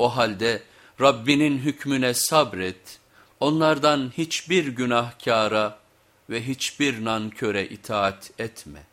O halde Rabbinin hükmüne sabret, onlardan hiçbir günahkara ve hiçbir nanköre itaat etme.''